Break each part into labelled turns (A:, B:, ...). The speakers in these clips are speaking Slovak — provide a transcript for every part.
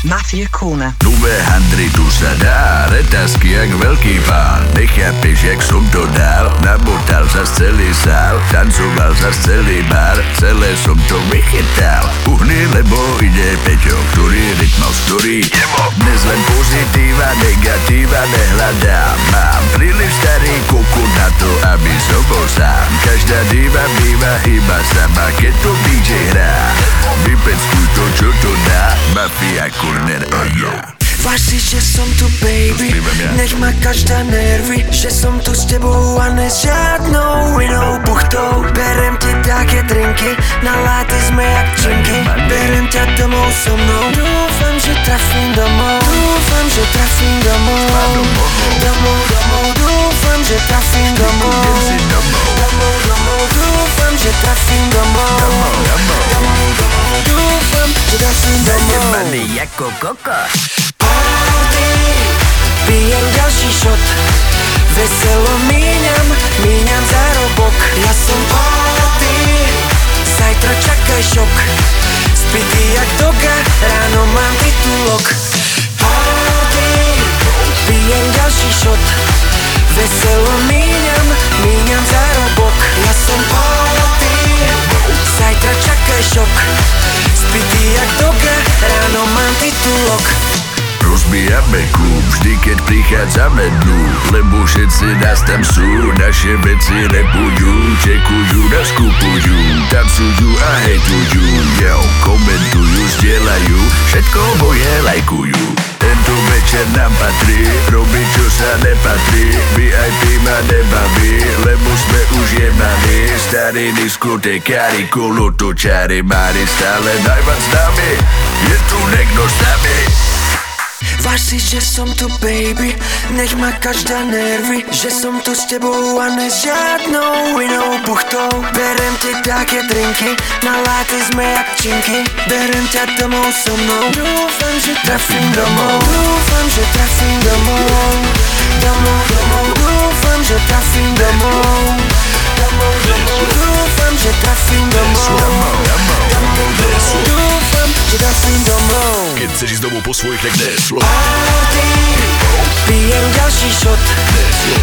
A: Matthew Corner.
B: Nové handry tu sa dá, retasky jak veľký pán. Nechápeš, jak som to dal, nabotal sa celý sál, tancoval sa celý bar, celé som to vychytal. Uhni, lebo ide Peťo, ktorý rytmus, ktorý Dnes len pozitíva, negatíva nehľadám. Mám príliš starý kuku na to, aby som bol sám. Každá diva býva iba sama, keď to DJ hrá. Vypeckuj to, čo to dá, mafia, kurner a ja.
C: Váž si, že som tu baby Nech ma každá nervy Že som tu s tebou a ne s žiadnou inou buchtou Berem ti také drinky Na láty sme jak činky Berem ťa domov so mnou Dúfam,
B: ako kokos.
C: Party, pijem ďalší šot Veselo míňam, míňam zárobok Ja som party, zajtra čakaj šok. Spitý jak doga, ráno mám titulok Party, pijem ďalší šot Veselo míňam
B: Rozbijame klub, vždy keď prichádzame dnu. Lebo všetci nás tam sú, naše veci repujú Čekujú, nás kupujú, tancujú a hejtujú. Yo, komentujú, zdieľajú, všetko moje lajkujú. Tento večer nám patrí, robiť čo sa nepatrí. VIP ma nebaví, lebo sme už jebali Starí diskotekári, kolotočári, mári Stále najviac s nami, je tu
C: Váž si, že som tu baby. Nech ma každá nervy Že som tu s tebou a ne s žiadnou inou buchtou. Berem ti také drinky Na láty sme jak činky. Berem ťa domov so mnou. Dúfam, že trafím domov. Dúfam, že trafím domov. Domov,
B: svojich, tak neslo
C: Party, pijem ďalší šot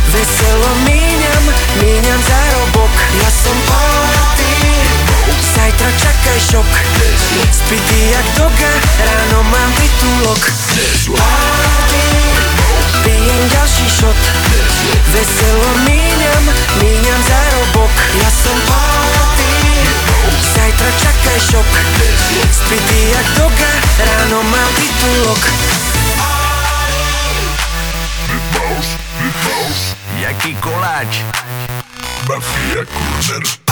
C: Veselo míňam, míňam zárobok Ja som party, zajtra čakaj šok. Spitý jak doga, ráno mám titulok Party, pijem ďalší šot Veselo míňam, míňam zárobok titulok
B: Jaký koláč?
D: Mafia Corner.